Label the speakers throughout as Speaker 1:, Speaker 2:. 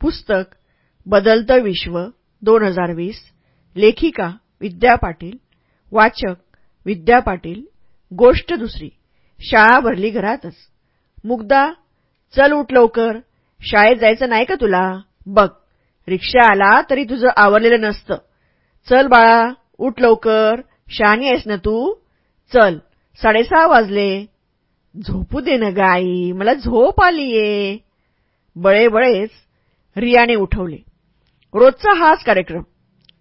Speaker 1: पुस्तक बदलतं विश्व दोन हजार वीस लेखिका विद्या पाटील वाचक विद्या पाटील गोष्ट दुसरी शाळा भरली घरातच. मुग्धा चल उठ लवकर शाळेत जायचं नाही का तुला? बघ रिक्षा आला तरी तुझं आवरलेलं नसतं. चल बाळा उठ लवकर शहाणी आहेस ना तू? चल साडेसहा वाजले. झोपू दे ना गाई मला झोप आलीये. बळे बळेच रियाने उठवले. रोजचा हाच कार्यक्रम.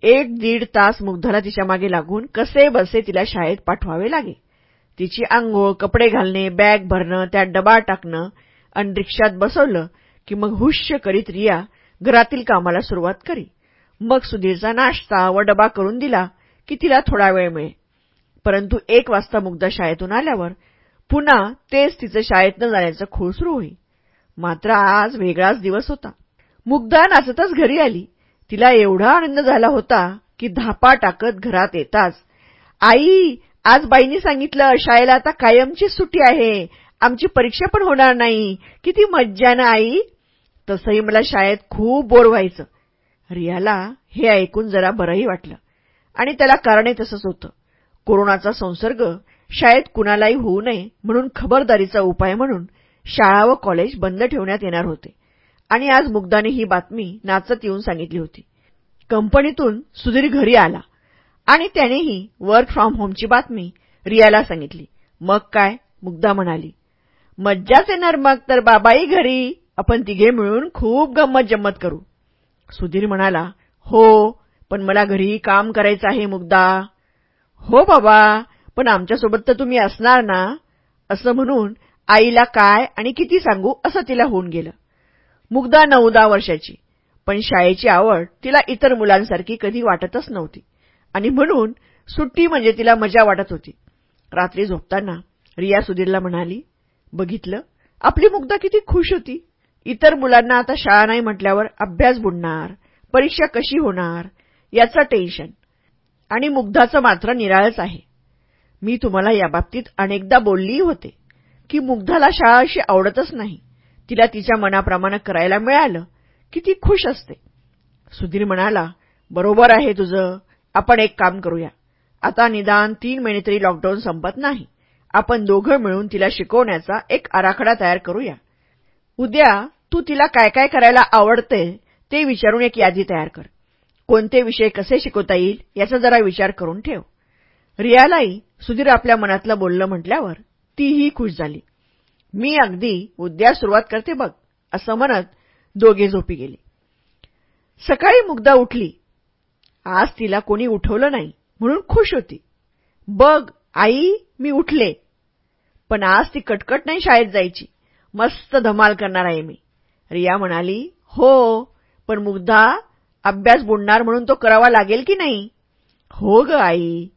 Speaker 1: एक दीड तास मुग्धाला तिच्यामागे लागून कसे बसे तिला शाळेत पाठवावे लागे. तिची आंघोळ कपडे घालणे बॅग भरणं त्यात डबा टाकणं आणि रिक्षात बसवलं की मग हुश्य करीत रिया घरातील कामाला सुरुवात करी. मग सुधीरचा नाश्ता व डबा करून दिला की तिला थोडा वेळ मिळे. परंतु एक वाजता मुग्धा शाळेतून आल्यावर पुन्हा तेच तिचं शाळेत न जाण्याचं खूळ सुरू होई. मात्र आज वेगळाच दिवस होता. मुग्धा नाचतच घरी आली. तिला एवढा आनंद झाला होता की धापा टाकत घरात येताच. आई आज बाईंनी सांगितलं शाळेला आता कायमची सुट्टी आहे. आमची परीक्षा पण होणार नाही. किती मज्जा ना आई. तसंही मला शाळेत खूप बोर व्हायचं. रियाला हे ऐकून जरा बरंही वाटलं. आणि त्याला कारणही तसंच होतं. कोरोनाचा संसर्ग शाळेत कुणालाही होऊ नये म्हणून खबरदारीचा उपाय म्हणून शाळा व कॉलेज बंद ठेवण्यात येणार होते. आणि आज मुग्धाने ही बातमी नाचत येऊन सांगितली होती. कंपनीतून सुधीर घरी आला आणि त्यानेही वर्क फ्रॉम होमची बातमी रियाला सांगितली. मग काय? मुग्धा म्हणाली मज्जाच येणार मग तर बाबाई घरी. आपण तिघे मिळून खूप गंमत जम्मत करू. सुधीर म्हणाला हो पण मला घरी काम करायचं आहे मुग्धा. हो बाबा पण आमच्यासोबत तर तुम्ही असणार ना. असं म्हणून आईला काय आणि किती सांगू असं तिला होऊन गेलं. मुग्धा नऊ दहा वर्षाची. पण शाळेची आवड तिला इतर मुलांसारखी कधी वाटतच नव्हती. आणि म्हणून सुट्टी म्हणजे तिला मजा वाटत होती. रात्री झोपताना रिया सुधीरला म्हणाली बघितलं? आपली मुग्धा किती खुश होती. इतर मुलांना आता शाळा नाही म्हटल्यावर अभ्यास बुडणार परीक्षा कशी होणार याचं टेन्शन. आणि मुग्धाचं मात्र निराळच आहे. मी तुम्हाला याबाबतीत अनेकदा बोललीही होते की मुग्धाला शाळा अशी आवडतच नाही. तिला तिच्या मनाप्रमाणे करायला मिळालं. की ती खुश असते. सुधीर म्हणाला बरोबर आहे तुझं. आपण एक काम करूया. आता निदान तीन महिने तरी लॉकडाऊन संपत नाही. आपण दोघं मिळून तिला शिकवण्याचा एक आराखडा तयार करूया. उद्या तू तिला काय काय करायला आवडते ते विचारून एक यादी तयार कर. कोणते विषय कसे शिकवता येईल याचा जरा विचार करून ठेव. रियालाही सुधीर आपल्या मनातलं बोललं म्हटल्यावर तीही खुश झाली. मी अगदी उद्या सुरुवात करते बघ असं म्हणत दोघे झोपी गेले. सकाळी मुग्धा उठली. आज तिला कोणी उठवलं नाही म्हणून खुश होती. बघ आई मी उठले. पण आज ती कटकट नाही शाळेत जायची. मस्त धमाल करणार आहे मी. रिया म्हणाली हो पण मुग्धा अभ्यास बुडणार म्हणून तो करावा लागेल की नाही? हो ग आई.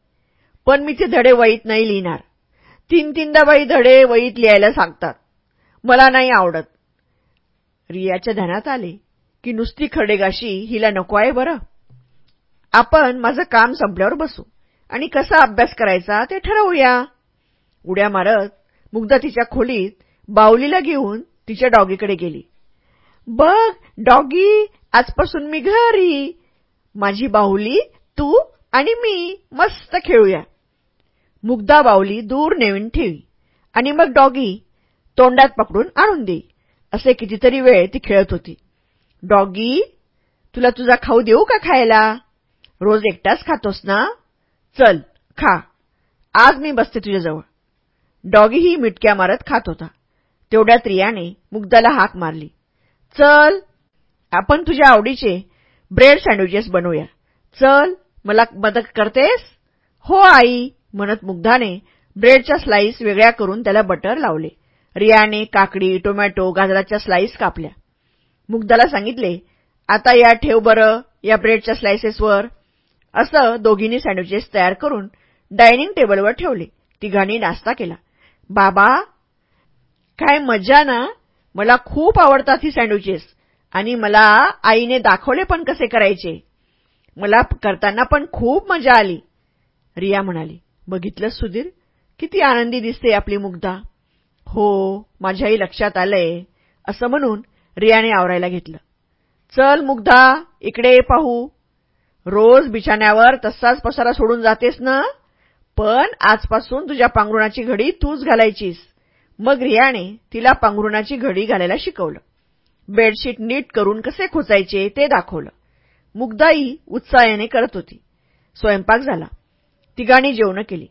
Speaker 1: पण मी ते धडे वहीत नाही लिहिणार. तीन तीनदा बाई धडे वहीत लिहायला सांगतात. मला नाही आवडत. रियाच्या ध्यानात आले की नुसती खडेगाशी हिला नको आहे बरं. आपण माझं काम संपल्यावर बसू. आणि कसा अभ्यास करायचा ते ठरवूया. उड्या मारत मुग्धा तिच्या खोलीत बावलीला घेऊन तिच्या डॉगीकडे गेली. बघ डॉगी आजपासून मी घरी. माझी बाहुली तू आणि मी मस्त खेळूया. मुग्धा बावली दूर नेऊन ठेवी. आणि मग डॉगी तोंडात पकडून आणून देई असे कितीतरी वेळ ती खेळत होती. डॉगी तुला तुझा खाऊ देऊ का खायला? रोज एकटाच खातोस ना? चल खा. आज मी बसते तुझ्याजवळ. डॉगीही मिटक्या मारत खात होता. तेवढ्यात रियाने मुग्धाला हाक मारली. चल आपण तुझ्या आवडीचे ब्रेड सँडविचेस बनवूया. चल मला मदत करतेस? हो आई. म्हणत मुग्धाने ब्रेडच्या स्लाईस वेगळ्या करून त्याला बटर लावले. रियाने काकडी टोमॅटो गाजराच्या स्लाईस कापल्या. मुग्धाला सांगितले आता या ठेव बरं या ब्रेडच्या स्लायसेसवर असं दोघींनी सँडविचेस तयार करून डायनिंग टेबलवर ठेवले. तिघांनी नाश्ता केला. बाबा काय मजा ना? मला खूप आवडतात ही सँडविचेस. आणि मला आईने दाखवले पण कसे करायचे? मला करताना पण खूप मजा आली. रिया म्हणाली. बघितलं सुधीर? किती आनंदी दिसते आपली मुग्धा. हो माझ्याही लक्षात आलंय असं म्हणून रियाने आवरायला घेतलं. चल मुग्धा इकडे पाहू. रोज बिछाण्यावर तसाच पसारा सोडून जातेस ना? पण आजपासून तुझ्या पांघरुणाची घडी तूच घालायचीस. मग रियाने तिला पांघरुणाची घडी घालायला शिकवलं. बेडशीट नीट करून कसे खोचायचे ते दाखवलं. मुग्धाई उत्साहाने करत होती. स्वयंपाक झाला. तिघांनी जेवण केली.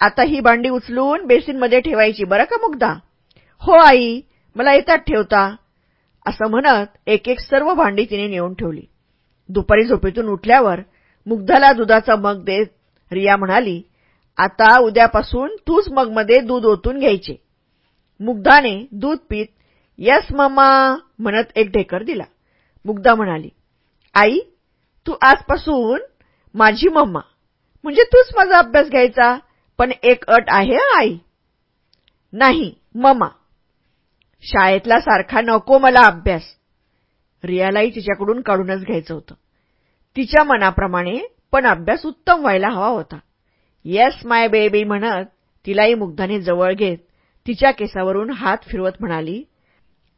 Speaker 1: आता ही भांडी उचलून बेसिनमध्ये ठेवायची. बरं का मुग्धा? हो आई मला येतात ठेवता. असं म्हणत एक एक सर्व भांडी तिने नेऊन ठेवली. दुपारी झोपेतून उठल्यावर मुग्धाला दुधाचा मग देत रिया म्हणाली आता उद्यापासून तूच मगमध्ये दूध ओतून घ्यायचे. मुग्धाने दूध पीत यस मम्मा म्हणत एक ढेकर दिला. मुग्धा म्हणाली आई तू आजपासून माझी मम्मा. म्हणजे तूच माझा अभ्यास घ्यायचा. पण एक अट आहे आई. नाही ममा. शाळेतला सारखा नको मला अभ्यास. रियालाही तिच्याकडून काढूनच घ्यायचं होतं. तिच्या मनाप्रमाणे पण अभ्यास उत्तम व्हायला हवा होता. येस माय बेबी म्हणत तिलाही मुग्धाने जवळ घेत तिच्या केसावरून हात फिरवत म्हणाली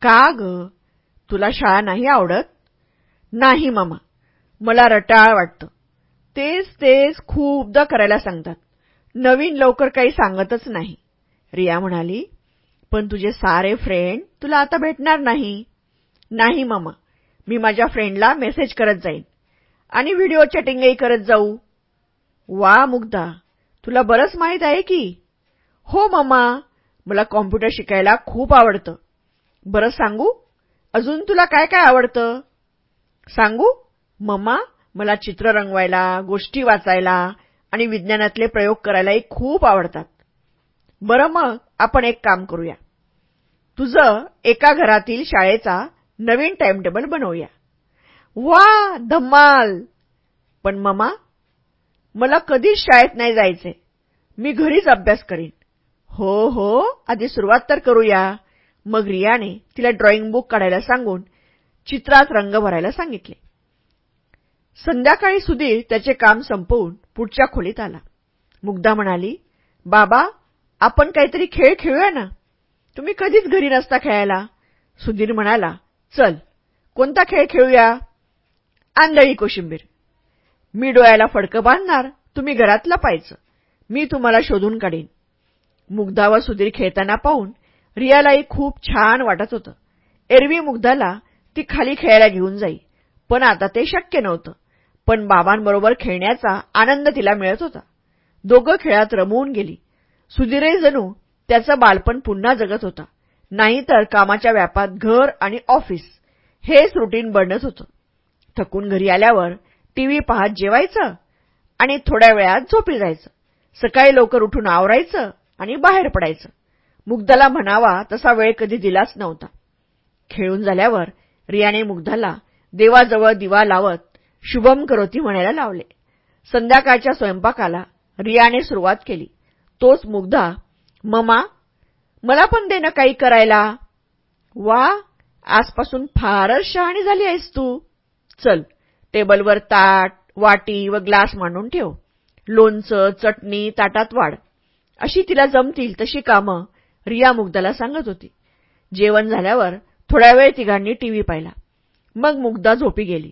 Speaker 1: का ग? तुला शाळा नाही आवडत? नाही मामा. मला रटाळ वाटतं. तेच तेच खूपदा करायला सांगतात. नवीन लवकर काही सांगतच नाही. रिया म्हणाली पण तुझे सारे फ्रेंड तुला आता भेटणार नाही. नाही मामा. मी माझ्या फ्रेंडला मेसेज करत जाईन. आणि व्हिडिओ चॅटिंगही करत जाऊ. वा मुग्धा. तुला बरंच माहीत आहे की? हो मामा. मला कॉम्प्युटर शिकायला खूप आवडतं. बरं सांगू? अजून तुला काय काय आवडतं? सांगू? मम्मा मला चित्र रंगवायला गोष्टी वाचायला आणि विज्ञानातले प्रयोग करायलाही खूप आवडतात. बरं मग आपण एक काम करूया. तुझं एका घरातील शाळेचा नवीन टाइमटेबल बनवूया. वा धम्माल! पण ममा मला कधीच शाळेत नाही जायचे मी घरीच अभ्यास करीन. हो हो आधी सुरुवात तर करूया. मग रियाने तिला ड्रॉइंग बुक काढायला सांगून चित्रात रंग भरायला सांगितले. संध्याकाळी सुधीर त्याचे काम संपवून पुढच्या खोलीत आला. मुग्धा म्हणाली बाबा आपण काहीतरी खेळ खेळूया ना? तुम्ही कधीच घरी नसता खेळायला. सुधीर म्हणाला चल कोणता खेळ खेळूया? आंधळी कोशिंबीर. मी डोळ्याला फडकं बांधणार तुम्ही घरातला पाहायचं. मी तुम्हाला शोधून काढीन. मुग्धा व सुधीर खेळताना पाहून रियालाही खूप छान वाटत होतं. एरवी मुग्धाला ती खाली खेळायला घेऊन जाई. पण आता ते शक्य नव्हतं. पण बाबांबरोबर खेळण्याचा आनंद तिला मिळत होता. दोघं खेळात रमवून गेली. सुधीरही जणू त्याचं बालपण पुन्हा जगत होता. नाहीतर कामाच्या व्यापात घर आणि ऑफिस हेच रुटीन बनत होतं. थकून घरी आल्यावर टीव्ही पाहत जेवायचं आणि थोड्या वेळात झोपी जायचं. सकाळी लवकर उठून आवरायचं आणि बाहेर पडायचं. मुग्धाला म्हणावा तसा वेळ कधी दिलाच नव्हता. खेळून झाल्यावर रियाने मुग्धाला देवाजवळ दिवा लावत शुभम करोती म्हणायला लावले. संध्याकाळच्या स्वयंपाकाला रियाने सुरुवात केली. तोच मुग्धा ममा मला पण दे ना काही करायला. वा आजपासून फारच शहाणी झाली आहेस तू. चल टेबलवर ताट वाटी व ग्लास मांडून ठेव. लोणचं चटणी ताटात वाढ. अशी तिला जमतील तशी कामं रिया मुग्धाला सांगत होती. जेवण झाल्यावर थोड्या वेळ तिघांनी टीव्ही पाहिला. मग मुग्धा झोपी गेली.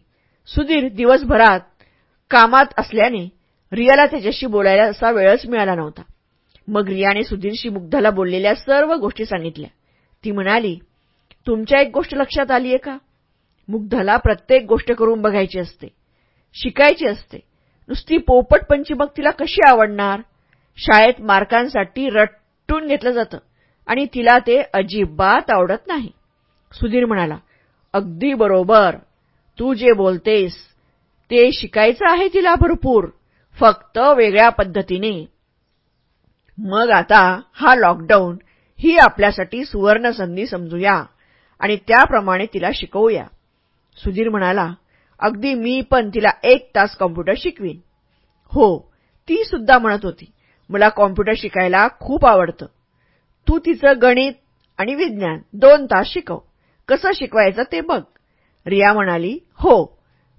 Speaker 1: सुधीर दिवसभरात कामात असल्याने रियाला त्याच्याशी बोलायला असा वेळच मिळाला नव्हता. मग रियाने सुधीरशी मुग्धाला बोललेल्या सर्व गोष्टी सांगितल्या. ती म्हणाली तुमच्या एक गोष्ट लक्षात आली आहे का? मुग्धाला प्रत्येक गोष्ट करून बघायची असते शिकायची असते. नुसती पोपटपंची मग तिला कशी आवडणार? शाळेत मार्कांसाठी रट्टून घेतलं जातं आणि तिला ते अजिबात आवडत नाही. सुधीर म्हणाला अगदी बरोबर. तू जे बोलतेस ते शिकायचं आहे तिला भरपूर फक्त वेगळ्या पद्धतीने. मग आता हा लॉकडाऊन ही आपल्यासाठी सुवर्ण संधी समजूया आणि त्याप्रमाणे तिला शिकवूया. सुधीर म्हणाला अगदी मी पण तिला एक तास कॉम्प्युटर शिकवीन. हो. ती सुद्धा म्हणत होती मला कॉम्प्युटर शिकायला खूप आवडतं. तू तिचं गणित आणि विज्ञान दोन तास शिकव. कसं शिकवायचं ते बघ. रिया म्हणाली हो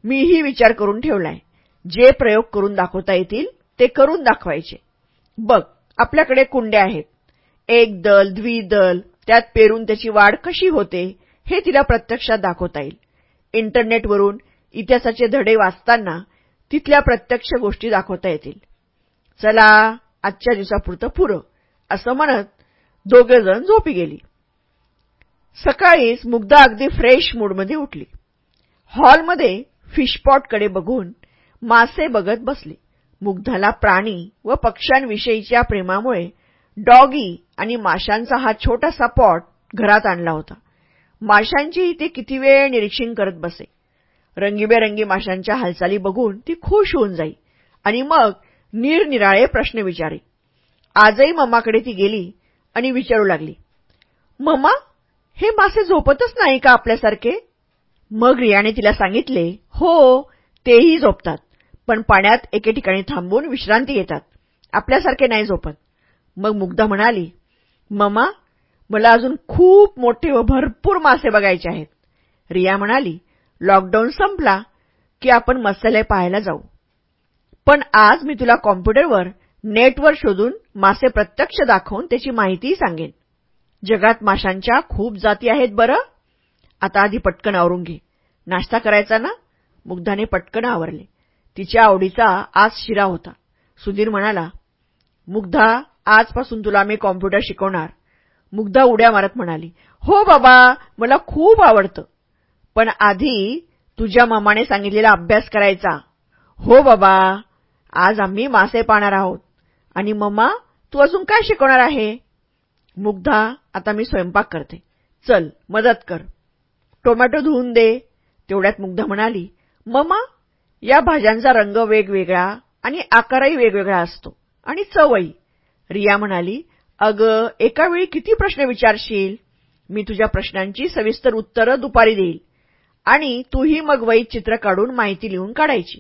Speaker 1: मीही विचार करून ठेवलाय. जे प्रयोग करून दाखवता येतील ते करून दाखवायचे. बघ आपल्याकडे कुंड्या आहेत. एक दल द्विदल त्यात पेरून त्याची वाढ कशी होते हे तिला प्रत्यक्षात दाखवता येईल. इंटरनेटवरून इतिहासाचे धडे वाचताना तिथल्या प्रत्यक्ष गोष्टी दाखवता येतील. चला आजच्या दिवसापुरतं पुरं. असं म्हणत दोघेजण झोपी गेली. सकाळीच मुग्धा अगदी फ्रेश मूडमध्ये उठली. हॉलमध्ये फिशपॉटकडे बघून मासे बघत बसली. मुग्धाला प्राणी व पक्ष्यांविषयीच्या प्रेमामुळे डॉगी आणि माशांचा हा छोटासा पॉट घरात आणला होता. माशांचीही ती किती वेळ निरीक्षण करत बसे. रंगीबेरंगी माशांच्या हालचाली बघून ती खुश होऊन जाई आणि मग निरनिराळे प्रश्न विचारे. आजही मम्माकडे ती गेली आणि विचारू लागली. मम्मा हे मासे झोपतच नाही का आपल्यासारखे? मग रियाने तिला सांगितले हो तेही झोपतात पण पाण्यात एके ठिकाणी थांबून विश्रांती घेतात. आपल्यासारखे नाही झोपत. मग मुग्धा म्हणाली ममा मला अजून खूप मोठे व भरपूर मासे बघायचे आहेत. रिया म्हणाली लॉकडाऊन संपला की आपण मत्स्यालय पाहायला जाऊ. पण आज मी तुला कॉम्प्युटरवर नेटवर शोधून मासे प्रत्यक्ष दाखवून त्याची माहितीही सांगेन. जगात माशांच्या खूप जाती आहेत बरं. आता आधी पटकन आवरून घे. नाश्ता करायचा ना? मुग्धाने पटकन आवरले. तिच्या आवडीचा आज शिरा होता. सुधीर म्हणाला मुग्धा आजपासून तुला मी कॉम्प्युटर शिकवणार. मुग्धा उड्या मारत म्हणाली हो बाबा मला खूप आवडतं. पण आधी तुझ्या मामाने सांगितलेला अभ्यास करायचा. हो बाबा आज आम्ही मासे पाहणार आहोत. आणि मम्मा तू अजून काय शिकवणार आहे? मुग्धा आता मी स्वयंपाक करते. चल मदत कर. टोमॅटो धुवून दे. तेवढ्यात मुग्धा म्हणाली ममा या भाज्यांचा रंग वेगवेगळा आणि आकारही वेगवेगळा असतो आणि चवही. रिया म्हणाली अगं एकावेळी किती प्रश्न विचारशील? मी तुझ्या प्रश्नांची सविस्तर उत्तरं दुपारी देईल आणि तूही मग वैत चित्र काढून माहिती लिहून काढायची.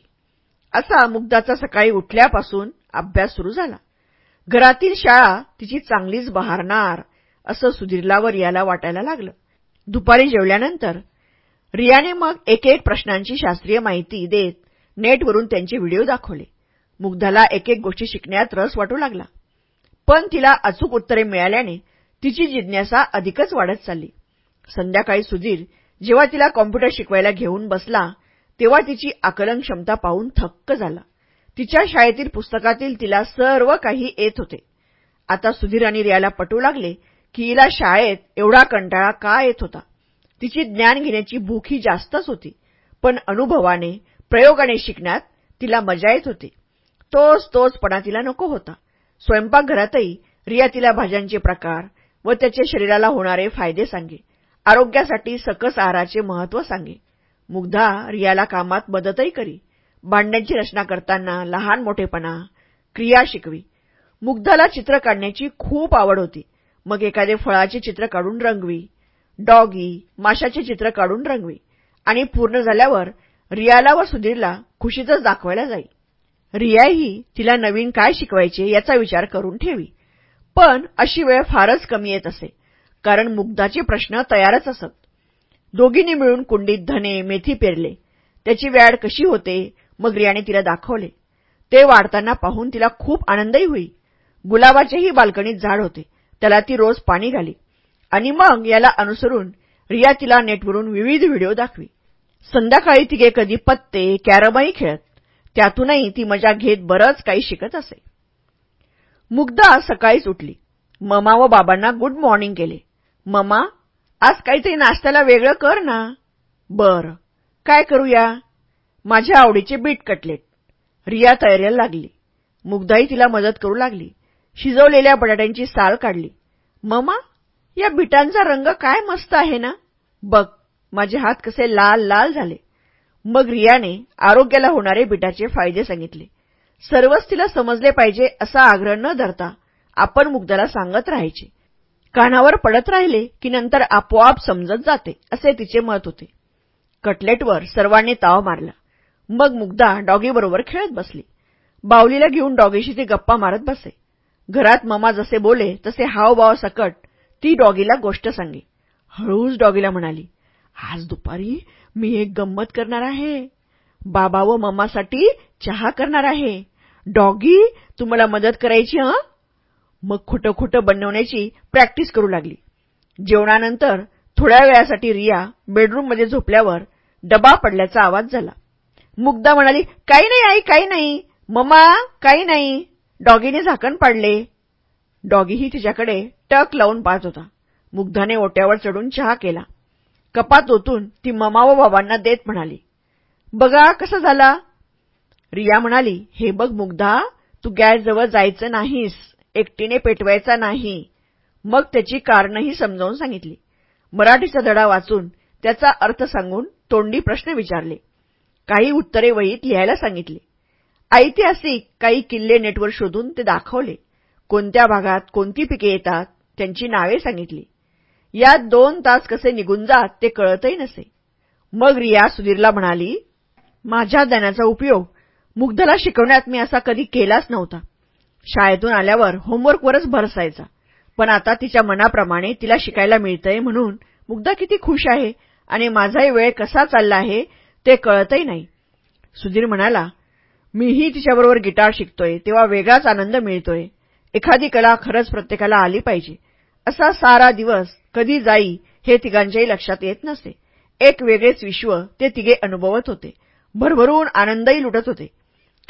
Speaker 1: असा मुग्धाचा सकाळी उठल्यापासून अभ्यास सुरू झाला. घरातील शाळा तिची चांगलीच बहारणार असं सुधीरलावर याला रियाला वाटायला लागलं. दुपारी जेवल्यानंतर रियाने मग एक एक प्रश्नांची शास्त्रीय माहिती देत नेटवरून त्यांचे व्हिडिओ दाखवले. मुग्धाला एक एक गोष्टी शिकण्यात रस वाटू लागला. पण तिला अचूक उत्तरे मिळाल्याने तिची जिज्ञासा अधिकच वाढत चालली. संध्याकाळी सुधीर जेव्हा तिला कॉम्प्युटर शिकवायला घेऊन बसला तेव्हा तिची आकलन क्षमता पाहून थक्क झाला. तिच्या शाळेतील पुस्तकातील तिला सर्व काही येत होते. आता सुधीर आणि रियाला पटू लागले की हिला शाळेत एवढा कंटाळा का येत होता? तिची ज्ञान घेण्याची भूकही जास्तच होती पण अनुभवाने प्रयोगाने शिकण्यात तिला मजा येत होती. तोच तोचपणा तिला नको होता. स्वयंपाकघरातही रिया तिला भाज्यांचे प्रकार व त्याचे शरीराला होणारे फायदे सांगे आरोग्यासाठी सकस आहाराचे महत्त्व सांगे. मुग्धा रियाला कामात मदतही करी. भांड्यांची रचना करताना लहान मोठेपणा क्रिया शिकवी. मुग्धाला चित्र काढण्याची खूप आवड होती. मग एखादे फळाचे चित्र काढून रंगवी. डॉगी माशाचे चित्र काढून रंगवी. आणि पूर्ण झाल्यावर रियाला व सुधीरला खुशीतच दाखवायला जाई. रियाही तिला नवीन काय शिकवायचे याचा विचार करून ठेवी. पण अशी वेळ फारच कमी येत असे कारण मुग्धाचे प्रश्न तयारच असत. दोघींनी मिळून कुंडीत धने मेथी पेरले. त्याची व्याड कशी होते मग रियाने तिला दाखवले. ते वाढताना पाहून तिला खूप आनंदही होई. गुलाबाचेही बाल्कनीत झाड होते. त्याला ती रोज पाणी घाली. आणि मग याला अनुसरून रिया तिला नेटवरून विविध व्हिडिओ दाखवी. संध्याकाळी तिघे कधी पत्ते कॅरमही खेळत. त्यातूनही ती मजा घेत बरंच काही शिकत असे. मुग्धा सकाळीच उठली. ममा व बाबांना गुड मॉर्निंग केले. ममा आज काहीतरी नाश्त्याला वेगळं कर ना. बर. काय करूया? माझ्या आवडीचे बीट कटलेट. रिया तयारीला लागली. मुगदाई तिला मदत करू लागली. शिजवलेल्या बटाट्यांची साल काढली. ममा या बिटांचा रंग काय मस्त आहे ना? बघ माझे हात कसे लाल लाल झाले. मग रियाने आरोग्याला होणारे बिटाचे फायदे सांगितले. सर्वच तिला समजले पाहिजे असा आग्रह न धरता आपण मुग्धाला सांगत राहायचे. कानावर पडत राहिले की नंतर आपोआप समजत जाते असे तिचे मत होते. कटलेटवर सर्वांनी ताव मारला. मग मुग्धा डॉगीबरोबर खेळत बसली. बावलीला घेऊन डॉगीशी ती गप्पा मारत बसे. घरात ममा जसे बोले तसे हावभाव सकट ती डॉगीला गोष्ट सांगे. हळूच डॉगीला म्हणाली आज दुपारी मी एक गंमत करणार आहे. बाबा व मम्मासाठी चहा करणार आहे. डॉगी तुम्हाला मदत करायची हं? मग खोटं खोटं बनवण्याची प्रॅक्टिस करू लागली. जेवणानंतर थोड्या वेळासाठी रिया बेडरूममध्ये झोपल्यावर डबा पडल्याचा आवाज झाला. मुग्धा म्हणाली काही नाही आई काही नाही. ममा काही नाही. डॉगीने झाकण पाडले. डॉगीही तिच्याकडे टक लावून पाहत होता. मुग्धाने ओट्यावर चढून चहा केला. कपात ओतून ती ममा व बाबांना देत म्हणाली बघा कसा झाला. रिया म्हणाली हे बघ मुग्धा तू गॅसजवळ जायचं नाहीस. एकटीने पेटवायचा नाही. मग त्याची कारणही समजावून सांगितली. मराठीचा धडा वाचून त्याचा अर्थ सांगून तोंडी प्रश्न विचारले. काही उत्तरे वहीत लिहायला सांगितले. ऐतिहासिक काही किल्ले नेटवर शोधून ते दाखवले. कोणत्या भागात कोणती पिके येतात त्यांची नावे सांगितली. यात दोन तास कसे निघून जात ते कळतही नसे. मग रिया सुधीरला म्हणाली माझ्या ज्ञानाचा उपयोग मुग्धला शिकवण्यात मी असा कधी केलाच नव्हता. शाळेतून आल्यावर होमवर्कवरच भरसायचा पण आता तिच्या मनाप्रमाणे तिला शिकायला मिळतंय म्हणून मुग्धा किती खुश आहे आणि माझाही वेळ कसा चालला आहे ते कळतही नाही. सुधीर म्हणाला मीही तिच्याबरोबर गिटार शिकतोय तेव्हा वेगळाच आनंद मिळतोय. एखादी कला खरंच प्रत्येकाला आली पाहिजे. असा सारा दिवस कधी जाई हे तिघांच्याही लक्षात येत नसे. एक वेगळेच विश्व ते तिघे अनुभवत होते. भरभरून आनंदही लुटत होते.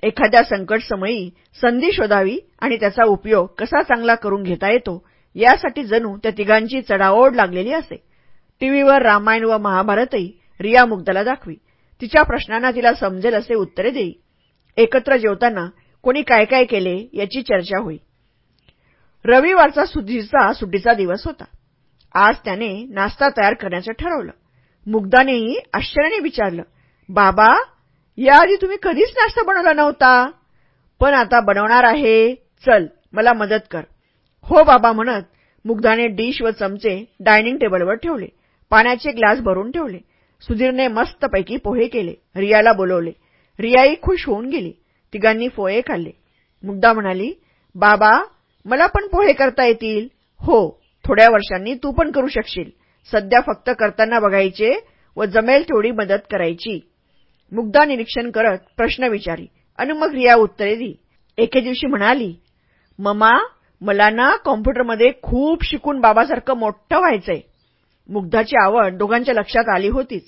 Speaker 1: एखाद्या संकटसमयी संधी शोधावी आणि त्याचा उपयोग कसा चांगला करून घेता येतो यासाठी जणू त्या तिघांची चढाओढ लागलेली असे. टीव्हीवर रामायण व महाभारतही रिया मुग्धाला दाखवी. तिच्या प्रश्नांना तिला समजेल असे उत्तरे देई. एकत्र जेवताना कोणी काय काय केले याची चर्चा होई. रविवारचा सुधीरचा सुट्टीचा दिवस होता. आज त्याने नाश्ता तयार करण्याचं ठरवलं. मुग्धानेही आश्चर्याने विचारलं बाबा याआधी तुम्ही कधीच नाश्ता बनवला नव्हता? पण आता बनवणार आहे. चल मला मदत कर. हो बाबा म्हणत मुग्धाने डिश व चमचे डायनिंग टेबलवर ठेवले. पाण्याचे ग्लास भरून ठेवले. सुधीरने मस्तपैकी पोहे केले. रियाला बोलवले. रियाई खुश होऊन गेली. तिघांनी पोहे खाल्ले. मुग्धा म्हणाली बाबा मला पण पोहे करता येतील. हो थोड्या वर्षांनी तू पण करू शकशील. सध्या फक्त करताना बघायचे व जमेल तेवढी मदत करायची. मुग्धा निरीक्षण करत प्रश्न विचारी. आणि मग रिया उत्तरे दी. एके दिवशी म्हणाली ममा मला ना कॉम्प्युटरमध्ये खूप शिकून बाबासारखं मोठं व्हायचंय. मुग्धाची आवड दोघांच्या लक्षात आली होतीच.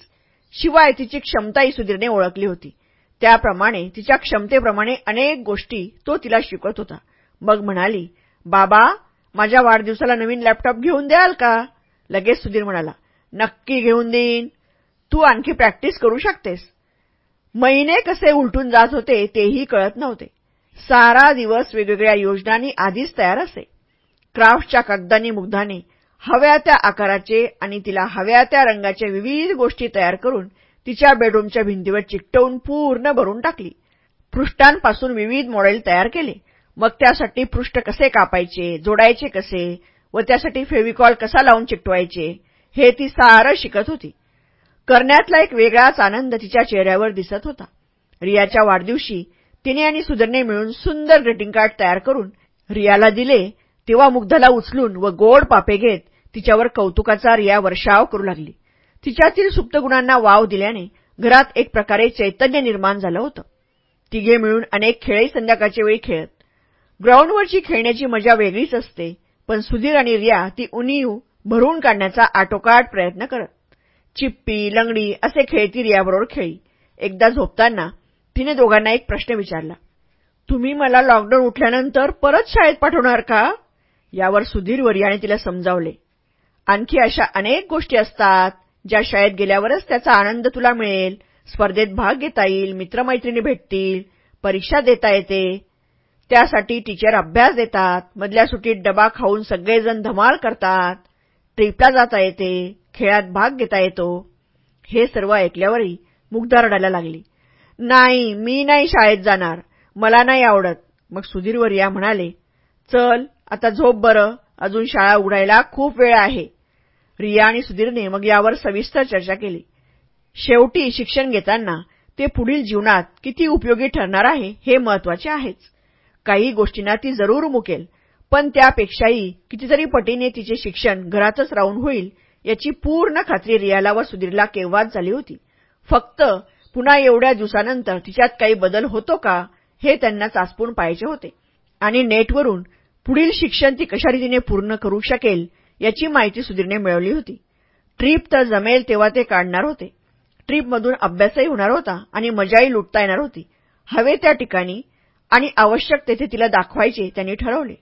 Speaker 1: शिवाय तिची क्षमताही सुधीरने ओळखली होती. त्याप्रमाणे तिच्या क्षमतेप्रमाणे अनेक गोष्टी तो तिला शिकवत होता. मग म्हणाली बाबा माझ्या वाढदिवसाला नवीन लॅपटॉप घेऊन द्याल का? लगेच सुधीर म्हणाला नक्की घेऊन देईन. तू आणखी प्रॅक्टिस करू शकतेस. महिने कसे उलटून जात होते तेही कळत नव्हते. सारा दिवस वेगवेगळ्या योजनांनी आधीच तयार असे. क्राफ्टच्या कागदांनी मुग्धाने हव्या त्या आकाराचे आणि तिला हव्या त्या रंगाच्या विविध गोष्टी तयार करून तिच्या बेडरूमच्या भिंतीवर चिकटवून पूर्ण भरून टाकली. पृष्ठांपासून विविध मॉडेल तयार केले. मग त्यासाठी पृष्ठ कसे कापायचे जोडायचे कसे व त्यासाठी फेविकॉल कसा लावून चिकटवायचे हे ती सारं शिकत होती. करण्यातला एक वेगळाच आनंद तिच्या चेहऱ्यावर दिसत होता. रियाच्या वाढदिवशी तिने आणि सुधरने मिळून सुंदर ग्रीटिंग कार्ड तयार करून रियाला दिले तेव्हा मुग्धला उचलून व गोड पापे घेत तिच्यावर कौतुकाचा रिया वर्षाव करू लागली. तिच्यातील सुप्त गुणांना वाव दिल्याने घरात एक प्रकारे चैतन्य निर्माण झालं होतं. तिघे मिळून अनेक खेळही संध्याकाळच्या वेळी खेळत. ग्राउंडवरची खेळण्याची मजा वेगळीच असते पण सुधीर आणि रिया ती उनीव भरून काढण्याचा आटोकाट प्रयत्न करत. चिप्पी लंगडी असे खेळ ती रियाबरोबर खेळी. एकदा झोपताना तिने दोघांना एक प्रश्न विचारला तुम्ही मला लॉकडाऊन उठल्यानंतर परत शाळेत पाठवणार का? यावर सुधीर वरियाने तिला समजावले आणखी अशा अनेक गोष्टी असतात ज्या शाळेत गेल्यावरच त्याचा आनंद तुला मिळेल. स्पर्धेत भाग घेता येईल मित्रमैत्रिणी भेटतील परीक्षा देता येते. त्यासाठी टीचर अभ्यास देतात मधल्या सुटीत डबा खाऊन सगळेजण धमाल करतात. ट्रीपला जाता येते खेळात भाग घेता येतो. हे सर्व ऐकल्यावरही मुग्धा रडायला लागली. नाही मी नाही शाळेत जाणार. मला नाही आवडत. मग सुधीरवर या म्हणाले चल आता झोप बरं. अजून शाळा उघडायला खूप वेळ आहे. रिया आणि सुधीरने मग यावर सविस्तर चर्चा केली. शेवटी शिक्षण घेताना ते पुढील जीवनात किती उपयोगी ठरणार आहे हे महत्त्वाचे आहेच. काही गोष्टींना ती जरूर मुकेल पण त्यापेक्षाही कितीतरी पटीने तिचे शिक्षण घरातच राहून होईल याची पूर्ण खात्री रियाला व सुधीरला केव्हाच झाली होती. फक्त पुन्हा एवढ्या दिवसानंतर तिच्यात काही बदल होतो का हे त्यांना चाचपून पाहायचे होते. आणि नेटवरून पुढील शिक्षण ती कशा रीतीने पूर्ण करू शकेल याची माहिती सुधीरने मिळवली होती. ट्रीप तर जमेल तेव्हा ते काढणार होते. ट्रीपमधून अभ्यासही होणार होता आणि मजाही लुटता येणार होती. हवे त्या ठिकाणी आणि आवश्यक तेथे तिला दाखवायचे त्यांनी ठरवले.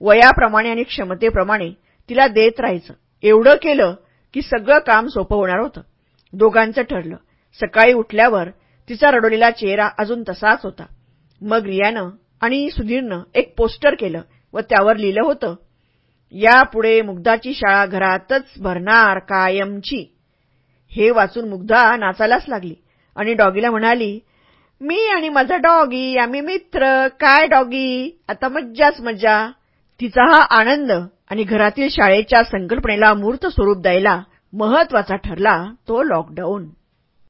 Speaker 1: वयाप्रमाणे आणि क्षमतेप्रमाणे तिला देत राहायचं. एवढं केलं की सगळं काम सोपं होणार होतं. दोघांचं ठरलं. सकाळी उठल्यावर तिचा रडवलेला चेहरा अजून तसाच होता. मग रियानं आणि सुधीरनं एक पोस्टर केलं. व त्यावर लिहिलं होतं यापुढे मुग्धाची शाळा घरातच भरणार कायमची. हे वाचून मुग्धा नाचायलाच लागली आणि डॉगीला म्हणाली मी आणि माझा डॉगी आम्ही मित्र काय डॉगी? आता मज्जाच मज्जा. तिचा हा आनंद आणि घरातील शाळेच्या संकल्पनेला मूर्त स्वरूप द्यायला महत्त्वाचा ठरला तो लॉकडाऊन